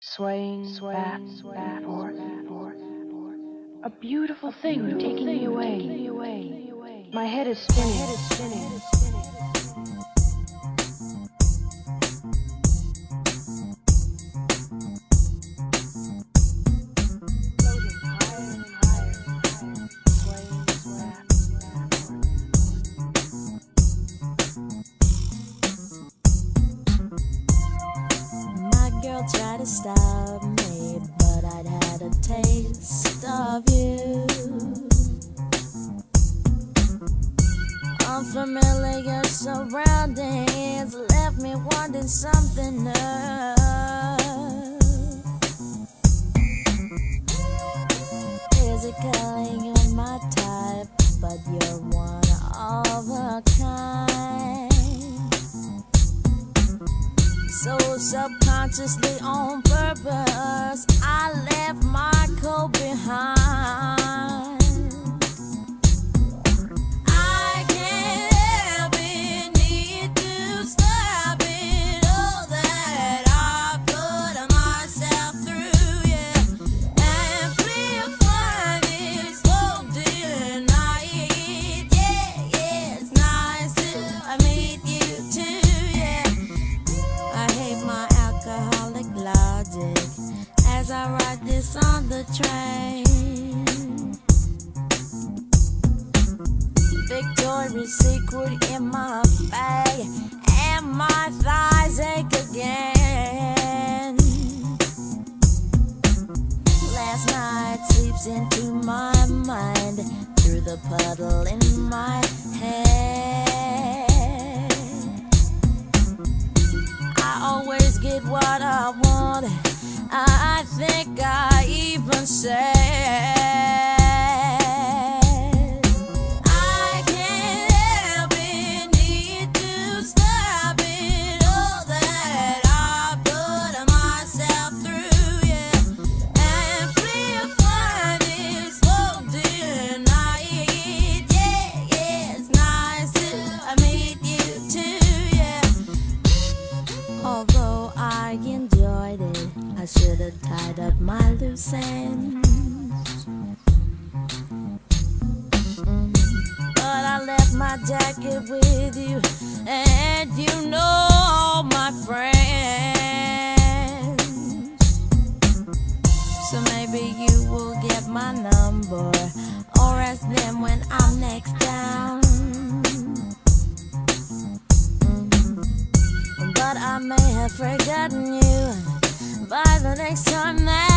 swaying, back, back, forth, forth, a beautiful thing taking me away. My head is spinning. Me, but I'd had a taste of you. Unfamiliar surroundings left me wanting something new. Subconsciously on purpose, as I ride this on the train. Victoria's Secret in my bag, and my thighs ache again. Last night sleeps into my mind through the puddle in my head. Think I even said. I should have tied up my loose ends. But I left my jacket with you, and you know all my friends. So maybe you will get my number, or ask them when I'm next down. But I may have forgotten you by the next time that